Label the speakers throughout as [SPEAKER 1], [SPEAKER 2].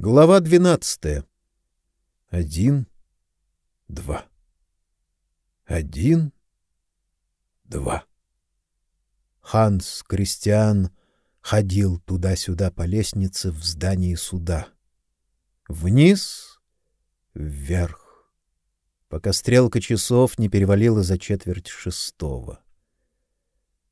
[SPEAKER 1] Глава двенадцатая. Один, два. Один, два. Ханс Кристиан ходил туда-сюда по лестнице в здании суда. Вниз, вверх, пока стрелка часов не перевалила за четверть шестого.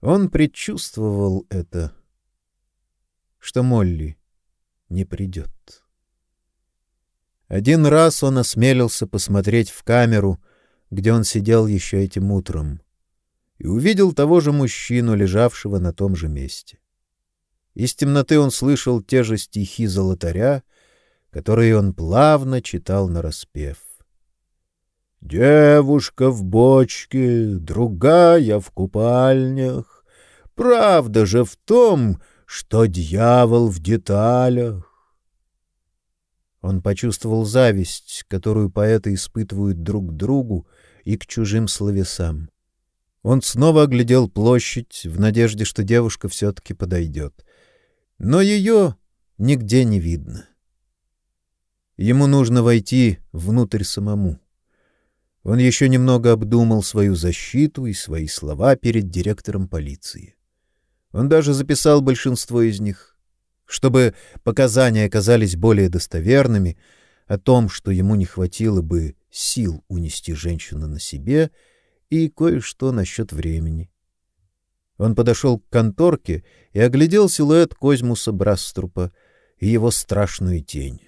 [SPEAKER 1] Он предчувствовал это, что Молли не придет. Один раз он осмелился посмотреть в камеру, где он сидел еще этим утром, и увидел того же мужчину, лежавшего на том же месте. Из темноты он слышал те же стихи золотаря, которые он плавно читал нараспев. Девушка в бочке, другая в купальнях. Правда же в том, что дьявол в деталях. Он почувствовал зависть, которую поэты испытывают друг к другу и к чужим словесам. Он снова оглядел площадь в надежде, что девушка все-таки подойдет. Но ее нигде не видно. Ему нужно войти внутрь самому. Он еще немного обдумал свою защиту и свои слова перед директором полиции. Он даже записал большинство из них чтобы показания оказались более достоверными о том, что ему не хватило бы сил унести женщину на себе, и кое-что насчет времени. Он подошел к конторке и оглядел силуэт Козьмуса Браструпа и его страшную тень.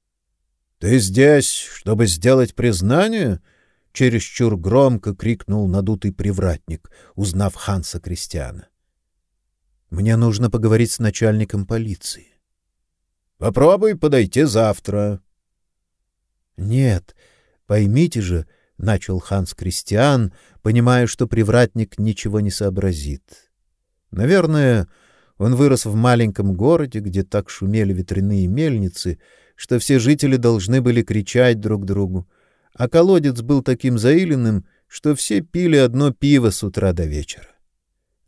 [SPEAKER 1] — Ты здесь, чтобы сделать признание? — чересчур громко крикнул надутый привратник, узнав Ханса Кристиана. Мне нужно поговорить с начальником полиции. Попробуй подойти завтра. Нет, поймите же, начал Ханс Кристиан, понимая, что привратник ничего не сообразит. Наверное, он вырос в маленьком городе, где так шумели ветряные мельницы, что все жители должны были кричать друг другу, а колодец был таким заиленным, что все пили одно пиво с утра до вечера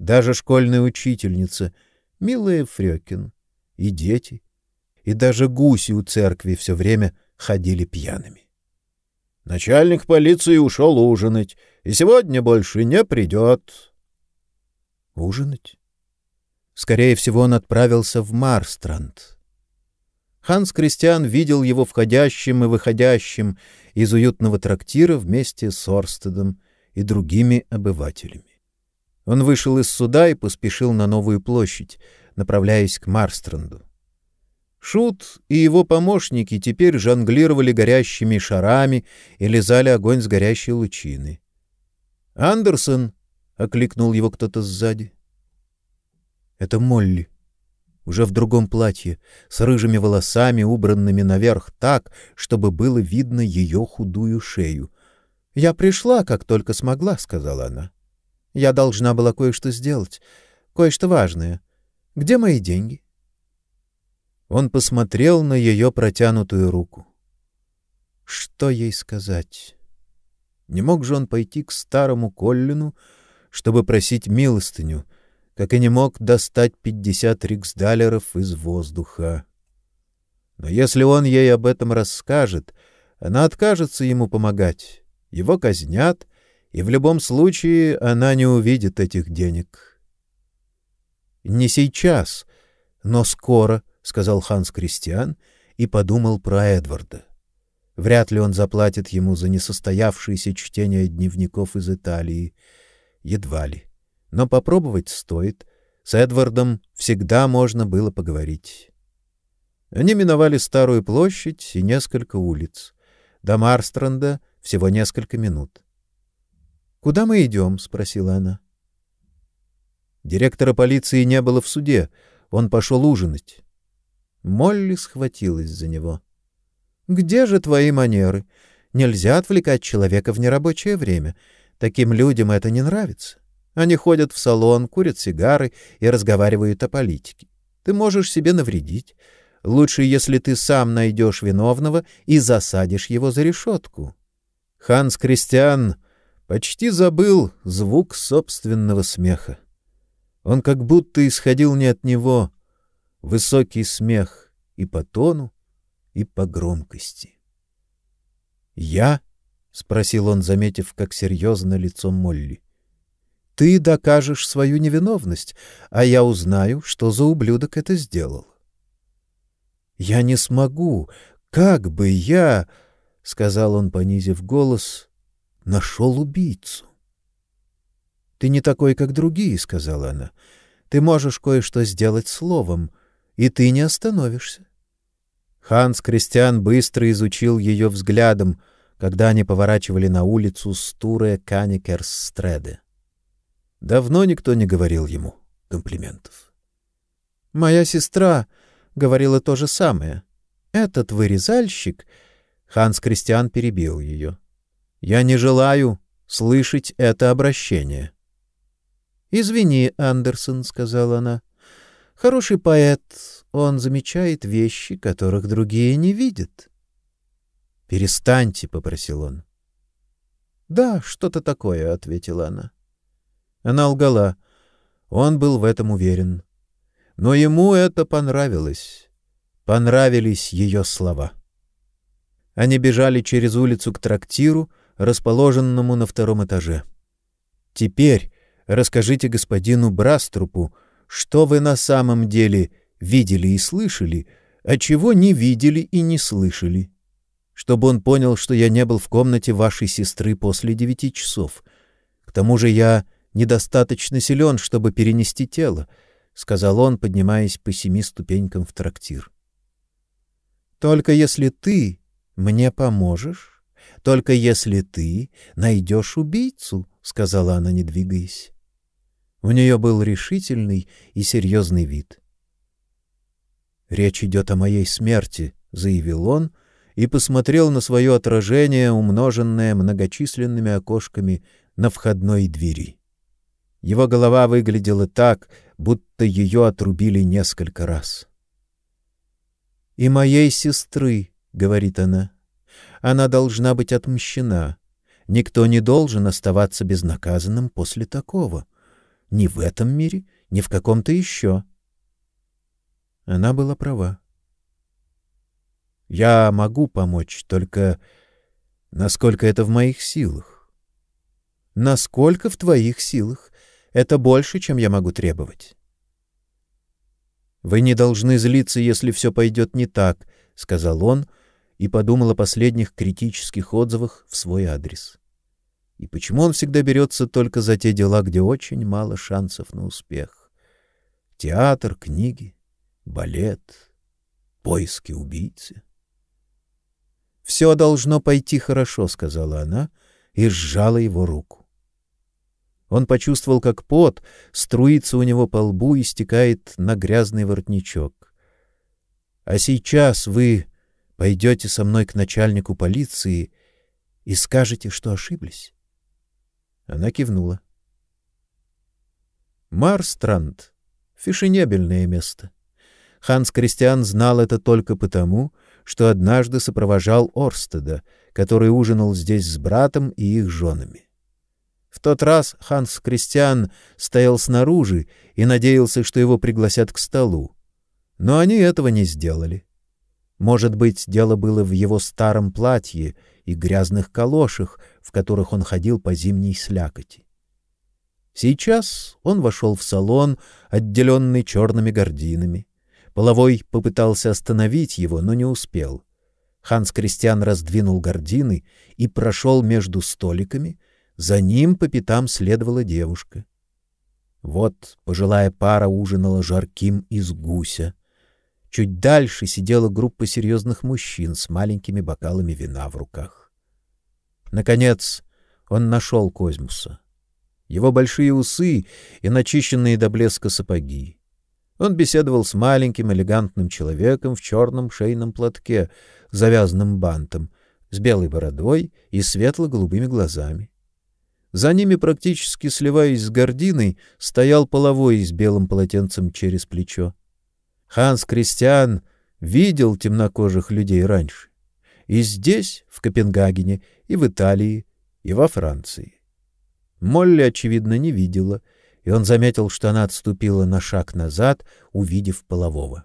[SPEAKER 1] даже школьная учительница, милая Фрёкин, и дети, и даже гуси у церкви все время ходили пьяными. Начальник полиции ушел ужинать, и сегодня больше не придет. Ужинать? Скорее всего, он отправился в Марстранд. Ханс Кристиан видел его входящим и выходящим из уютного трактира вместе с Орстедом и другими обывателями. Он вышел из суда и поспешил на новую площадь, направляясь к Марстранду. Шут и его помощники теперь жонглировали горящими шарами и лизали огонь с горящей лучины. «Андерсон!» — окликнул его кто-то сзади. Это Молли. Уже в другом платье, с рыжими волосами, убранными наверх так, чтобы было видно ее худую шею. «Я пришла, как только смогла», — сказала она. Я должна была кое-что сделать, кое-что важное. Где мои деньги? Он посмотрел на ее протянутую руку. Что ей сказать? Не мог же он пойти к старому Коллину, чтобы просить милостыню, как и не мог достать пятьдесят риксдалеров из воздуха. Но если он ей об этом расскажет, она откажется ему помогать. Его казнят, и в любом случае она не увидит этих денег. Не сейчас, но скоро, сказал Ханс Кристиан и подумал про Эдварда. Вряд ли он заплатит ему за несостоявшееся чтение дневников из Италии, едва ли. Но попробовать стоит. С Эдвардом всегда можно было поговорить. Они миновали старую площадь и несколько улиц. До Марстранда всего несколько минут. Куда мы идем?» — спросила она. Директора полиции не было в суде, он пошел ужинать. Молли схватилась за него. Где же твои манеры? Нельзя отвлекать человека в нерабочее время. Таким людям это не нравится. Они ходят в салон, курят сигары и разговаривают о политике. Ты можешь себе навредить. Лучше, если ты сам найдешь виновного и засадишь его за решетку. Ханс Кристиан почти забыл звук собственного смеха. Он как будто исходил не от него, высокий смех и по тону, и по громкости. «Я?» — спросил он, заметив, как серьезно лицо Молли. «Ты докажешь свою невиновность, а я узнаю, что за ублюдок это сделал». «Я не смогу. Как бы я...» — сказал он, понизив голос, — нашел убийцу. «Ты не такой, как другие», — сказала она. «Ты можешь кое-что сделать словом, и ты не остановишься». Ханс Кристиан быстро изучил ее взглядом, когда они поворачивали на улицу Стуре Каникерстреде. Давно никто не говорил ему комплиментов. «Моя сестра говорила то же самое. Этот вырезальщик...» Ханс Кристиан перебил ее. «Я не желаю слышать это обращение». «Извини, Андерсон», — сказала она. «Хороший поэт, он замечает вещи, которых другие не видят». «Перестаньте», — попросил он. «Да, что-то такое», — ответила она. Она лгала. Он был в этом уверен. Но ему это понравилось. Понравились ее слова. Они бежали через улицу к трактиру, расположенному на втором этаже. Теперь Расскажите господину Браструпу, что вы на самом деле видели и слышали, а чего не видели и не слышали. Чтобы он понял, что я не был в комнате вашей сестры после девяти часов. К тому же я недостаточно силен, чтобы перенести тело, — сказал он, поднимаясь по семи ступенькам в трактир. — Только если ты мне поможешь, только если ты найдешь убийцу, — сказала она, не двигаясь. У нее был решительный и серьезный вид. «Речь идет о моей смерти», — заявил он и посмотрел на свое отражение, умноженное многочисленными окошками на входной двери. Его голова выглядела так, будто ее отрубили несколько раз. «И моей сестры», — говорит она, — «она должна быть отмщена. Никто не должен оставаться безнаказанным после такого». Ни в этом мире, ни в каком-то еще. Она была права. Я могу помочь, только насколько это в моих силах. Насколько в твоих силах? Это больше, чем я могу требовать. Вы не должны злиться, если все пойдет не так, сказал он и подумал о последних критических отзывах в свой адрес. И почему он всегда берется только за те дела, где очень мало шансов на успех? Театр, книги, балет, поиски убийцы. «Все должно пойти хорошо», — сказала она и сжала его руку. Он почувствовал, как пот струится у него по лбу и стекает на грязный воротничок. «А сейчас вы пойдете со мной к начальнику полиции и скажете, что ошиблись». Она кивнула. Марстранд — фешенебельное место. Ханс Кристиан знал это только потому, что однажды сопровожал Орстеда, который ужинал здесь с братом и их женами. В тот раз Ханс Кристиан стоял снаружи и надеялся, что его пригласят к столу. Но они этого не сделали. Может быть, дело было в его старом платье и грязных калошах, в которых он ходил по зимней слякоти. Сейчас он вошел в салон, отделенный черными гардинами. Половой попытался остановить его, но не успел. Ханс Кристиан раздвинул гардины и прошел между столиками, за ним по пятам следовала девушка. Вот пожилая пара ужинала жарким из гуся. Чуть дальше сидела группа серьезных мужчин с маленькими бокалами вина в руках. Наконец, он нашел Козьмуса. Его большие усы и начищенные до блеска сапоги. Он беседовал с маленьким элегантным человеком в черном шейном платке, завязанным бантом, с белой бородой и светло-голубыми глазами. За ними, практически сливаясь с гординой, стоял половой с белым полотенцем через плечо. Ханс Кристиан видел темнокожих людей раньше. И здесь, в Копенгагене, и в Италии, и во Франции. Молли, очевидно, не видела, и он заметил, что она отступила на шаг назад, увидев полового.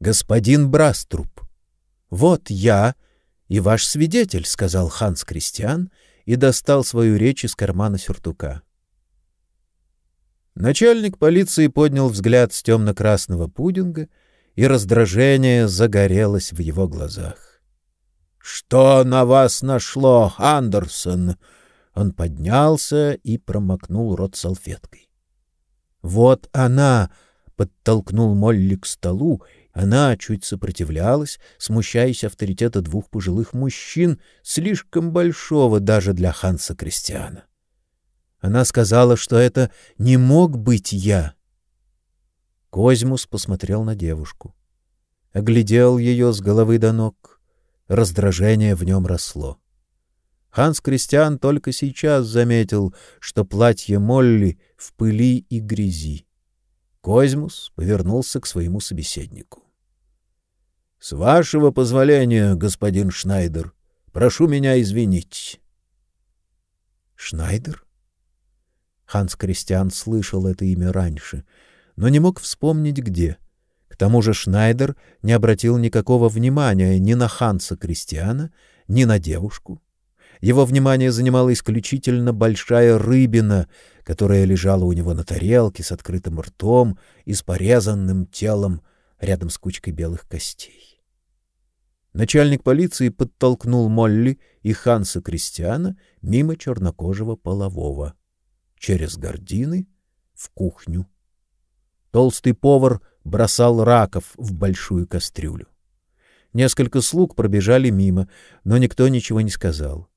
[SPEAKER 1] «Господин Браструб!» Вот я и ваш свидетель, сказал Ханс Кристиан и достал свою речь из кармана сюртука. Начальник полиции поднял взгляд с темно-красного пудинга, и раздражение загорелось в его глазах. Что на вас нашло, Андерсон? Он поднялся и промокнул рот салфеткой. Вот она подтолкнул Молли к столу она чуть сопротивлялась, смущаясь авторитета двух пожилых мужчин, слишком большого даже для Ханса Кристиана. Она сказала, что это не мог быть я. Козьмус посмотрел на девушку, оглядел ее с головы до ног. Раздражение в нем росло. Ханс Кристиан только сейчас заметил, что платье Молли в пыли и грязи. Козьмус повернулся к своему собеседнику. С вашего позволения, господин Шнайдер, прошу меня извинить. Шнайдер? Ханс Кристиан слышал это имя раньше, но не мог вспомнить где. К тому же Шнайдер не обратил никакого внимания ни на Ханса Кристиана, ни на девушку. Его внимание занимала исключительно большая рыбина, которая лежала у него на тарелке с открытым ртом и с порезанным телом рядом с кучкой белых костей. Начальник полиции подтолкнул Молли и Ханса Кристиана мимо чернокожего полового через гардины в кухню. Толстый повар бросал раков в большую кастрюлю. Несколько слуг пробежали мимо, но никто ничего не сказал.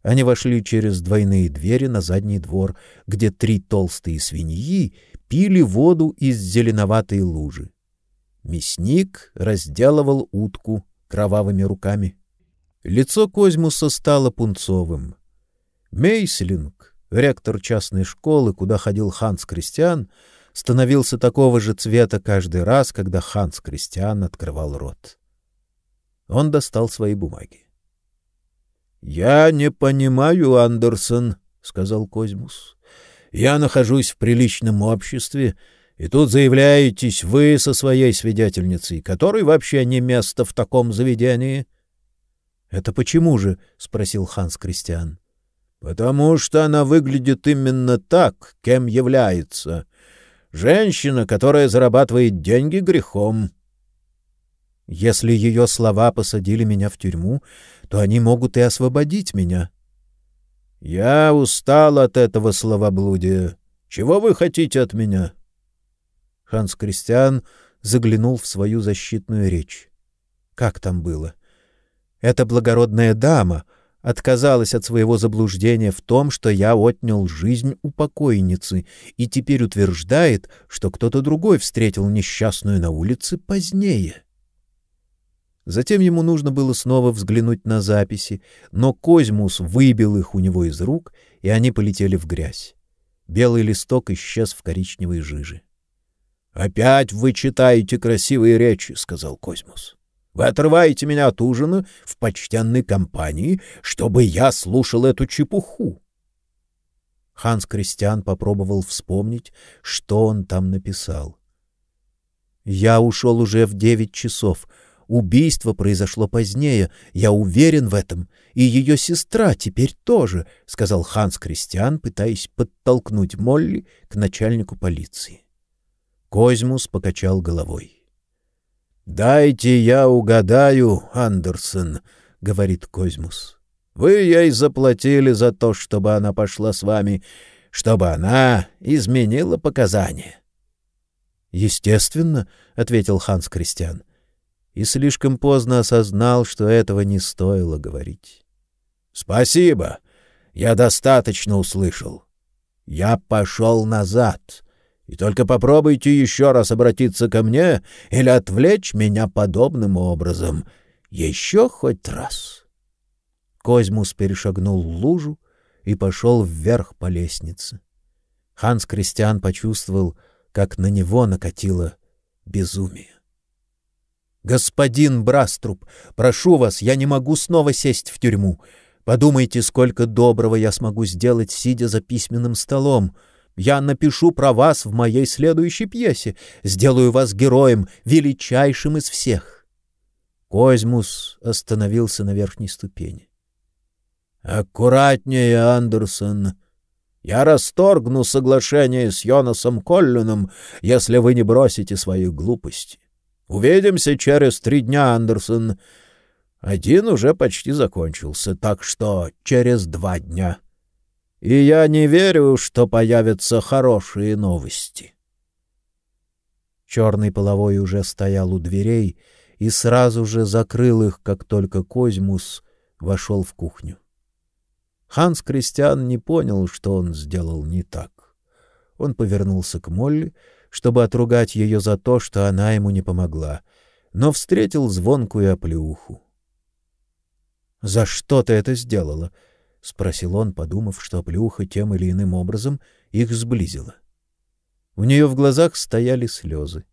[SPEAKER 1] Они вошли через двойные двери на задний двор, где три толстые свиньи пили воду из зеленоватой лужи. Мясник разделывал утку кровавыми руками. Лицо Козьмуса стало пунцовым. Мейслинг, ректор частной школы, куда ходил Ханс Кристиан, становился такого же цвета каждый раз, когда Ханс Кристиан открывал рот. Он достал свои бумаги. Я не понимаю, Андерсон, сказал Козьмус. Я нахожусь в приличном обществе и тут заявляетесь вы со своей свидетельницей, которой вообще не место в таком заведении. — Это почему же? — спросил Ханс Кристиан. — Потому что она выглядит именно так, кем является. Женщина, которая зарабатывает деньги грехом. Если ее слова посадили меня в тюрьму, то они могут и освободить меня. — Я устал от этого словоблудия. Чего вы хотите от меня? — Ханс Кристиан заглянул в свою защитную речь. Как там было? Эта благородная дама отказалась от своего заблуждения в том, что я отнял жизнь у покойницы, и теперь утверждает, что кто-то другой встретил несчастную на улице позднее. Затем ему нужно было снова взглянуть на записи, но Козьмус выбил их у него из рук, и они полетели в грязь. Белый листок исчез в коричневой жиже. Опять вы читаете красивые речи, сказал Козьмус. Вы отрываете меня от ужина в почтенной компании, чтобы я слушал эту чепуху. Ханс Кристиан попробовал вспомнить, что он там написал. Я ушел уже в девять часов. Убийство произошло позднее, я уверен в этом, и ее сестра теперь тоже, сказал Ханс Кристиан, пытаясь подтолкнуть Молли к начальнику полиции. Козьмус покачал головой. Дайте я угадаю, Андерсон, говорит Козьмус. Вы ей заплатили за то, чтобы она пошла с вами, чтобы она изменила показания. Естественно, ответил Ханс Кристиан. И слишком поздно осознал, что этого не стоило говорить. Спасибо. Я достаточно услышал. Я пошел назад. И только попробуйте еще раз обратиться ко мне или отвлечь меня подобным образом. Еще хоть раз. Козьмус перешагнул лужу и пошел вверх по лестнице. Ханс Кристиан почувствовал, как на него накатило безумие. Господин Браструб, прошу вас, я не могу снова сесть в тюрьму. Подумайте, сколько доброго я смогу сделать, сидя за письменным столом. Я напишу про вас в моей следующей пьесе, сделаю вас героем, величайшим из всех. Козьмус остановился на верхней ступени. Аккуратнее, Андерсон. Я расторгну соглашение с Йонасом Коллином, если вы не бросите свои глупости. Увидимся через три дня, Андерсон. Один уже почти закончился, так что через два дня. И я не верю, что появятся хорошие новости. Черный половой уже стоял у дверей и сразу же закрыл их, как только Козьмус вошел в кухню. Ханс Кристиан не понял, что он сделал не так. Он повернулся к Молли, чтобы отругать ее за то, что она ему не помогла, но встретил звонкую оплеуху. "За что ты это сделала?" Спросил он, подумав, что оплеуха тем или иным образом их сблизила. У нее в глазах стояли слезы.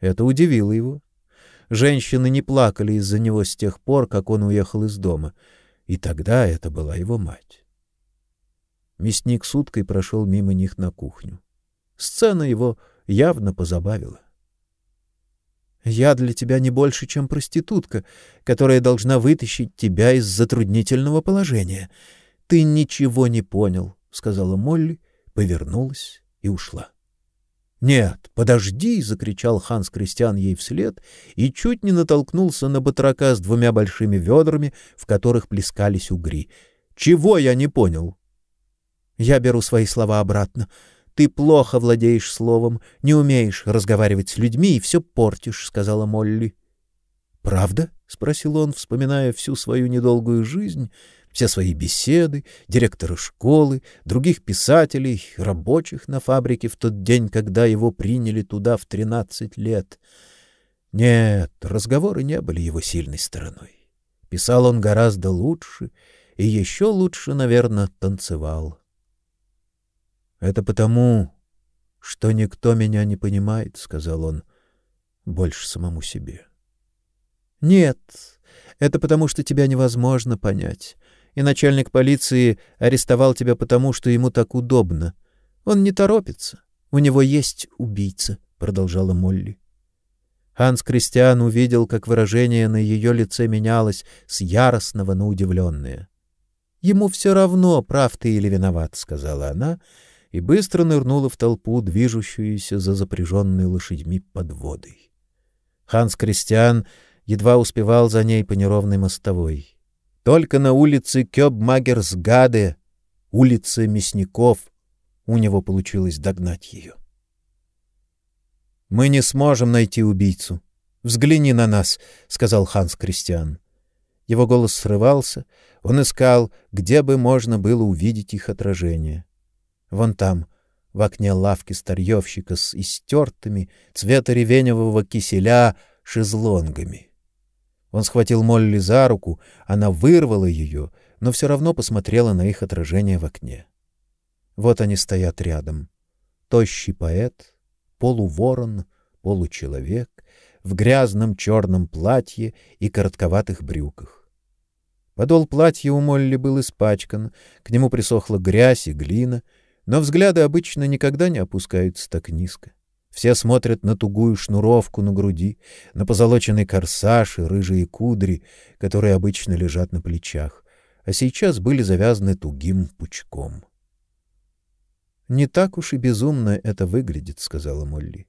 [SPEAKER 1] Это удивило его. Женщины не плакали из-за него с тех пор, как он уехал из дома и тогда это была его мать. Мясник с уткой прошел мимо них на кухню. Сцена его явно позабавила. Я для тебя не больше, чем проститутка, которая должна вытащить тебя из затруднительного положения. Ты ничего не понял, сказала Молли, повернулась и ушла. Нет, подожди, закричал Ханс Кристиан ей вслед и чуть не натолкнулся на батрака с двумя большими ведрами, в которых плескались угри. Чего я не понял? Я беру свои слова обратно. Ты плохо владеешь словом, не умеешь разговаривать с людьми и все портишь, сказала Молли. Правда? спросил он, вспоминая всю свою недолгую жизнь все свои беседы, директора школы, других писателей, рабочих на фабрике в тот день, когда его приняли туда в тринадцать лет. Нет, разговоры не были его сильной стороной. Писал он гораздо лучше и еще лучше, наверное, танцевал. Это потому, что никто меня не понимает, сказал он больше самому себе. Нет, это потому, что тебя невозможно понять и начальник полиции арестовал тебя потому, что ему так удобно. Он не торопится. У него есть убийца, продолжала Молли. Ханс Кристиан увидел, как выражение на ее лице менялось с яростного на удивленное. Ему все равно, прав ты или виноват, сказала она и быстро нырнула в толпу, движущуюся за запряженной лошадьми подводой. Ханс Кристиан едва успевал за ней по неровной мостовой. Только на улице Кёбмагерсгаде, улице Мясников, у него получилось догнать ее. Мы не сможем найти убийцу. Взгляни на нас, сказал Ханс Кристиан. Его голос срывался, он искал, где бы можно было увидеть их отражение. Вон там, в окне лавки старьевщика с истертыми цвета ревеневого киселя шезлонгами. Он схватил Молли за руку, она вырвала ее, но все равно посмотрела на их отражение в окне. Вот они стоят рядом. Тощий поэт, полуворон, получеловек, в грязном черном платье и коротковатых брюках. Подол платья у Молли был испачкан, к нему присохла грязь и глина, но взгляды обычно никогда не опускаются так низко. Все смотрят на тугую шнуровку на груди, на позолоченный корсаж и рыжие кудри, которые обычно лежат на плечах, а сейчас были завязаны тугим пучком. Не так уж и безумно это выглядит, сказала Молли.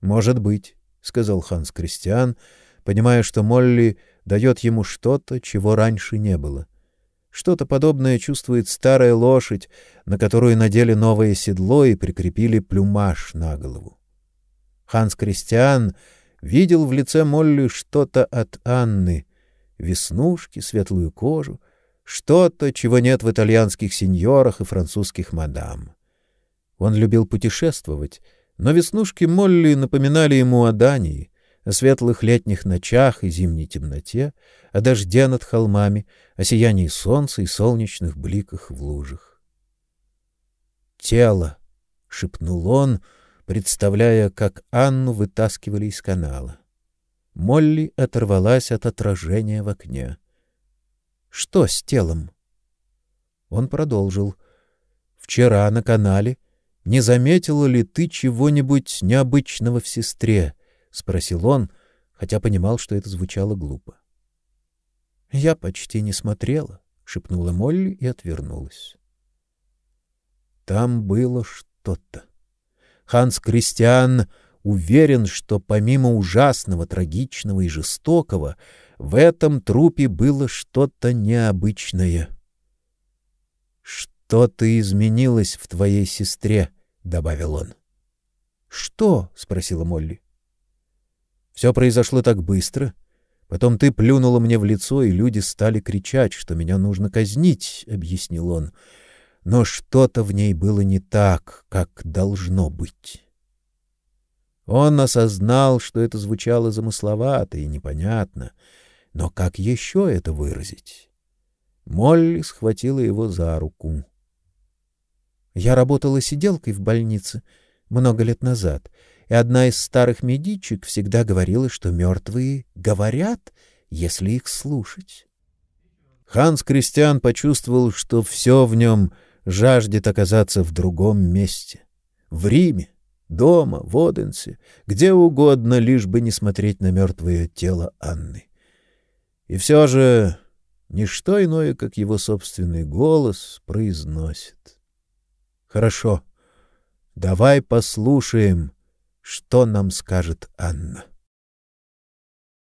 [SPEAKER 1] Может быть, сказал Ханс Кристиан, понимая, что Молли дает ему что-то, чего раньше не было. Что-то подобное чувствует старая лошадь, на которую надели новое седло и прикрепили плюмаж на голову. Ханс Кристиан видел в лице Молли что-то от Анны: веснушки, светлую кожу, что-то, чего нет в итальянских сеньорах и французских мадам. Он любил путешествовать, но веснушки Молли напоминали ему о Дании, о светлых летних ночах и зимней темноте, о дожде над холмами, о сиянии солнца и солнечных бликах в лужах. "Тело", шепнул он, представляя, как Анну вытаскивали из канала. Молли оторвалась от отражения в окне. Что с телом? Он продолжил: "Вчера на канале не заметила ли ты чего-нибудь необычного в сестре?" Спросил он, хотя понимал, что это звучало глупо. Я почти не смотрела, шепнула Молли и отвернулась. Там было что-то. Ханс Кристиан уверен, что помимо ужасного, трагичного и жестокого, в этом трупе было что-то необычное. Что-то изменилось в твоей сестре, добавил он. Что? спросила Молли. Все произошло так быстро. Потом ты плюнула мне в лицо, и люди стали кричать, что меня нужно казнить, объяснил он. Но что-то в ней было не так, как должно быть. Он осознал, что это звучало замысловато и непонятно, но как еще это выразить? Молли схватила его за руку. Я работала сиделкой в больнице много лет назад, и одна из старых медичек всегда говорила, что мертвые говорят, если их слушать. Ханс Кристиан почувствовал, что все в нем жаждет оказаться в другом месте. В Риме, дома, в Оденсе, где угодно, лишь бы не смотреть на мертвое тело Анны. И все же ничто иное, как его собственный голос, произносит. Хорошо. Давай послушаем, что нам скажет Анна.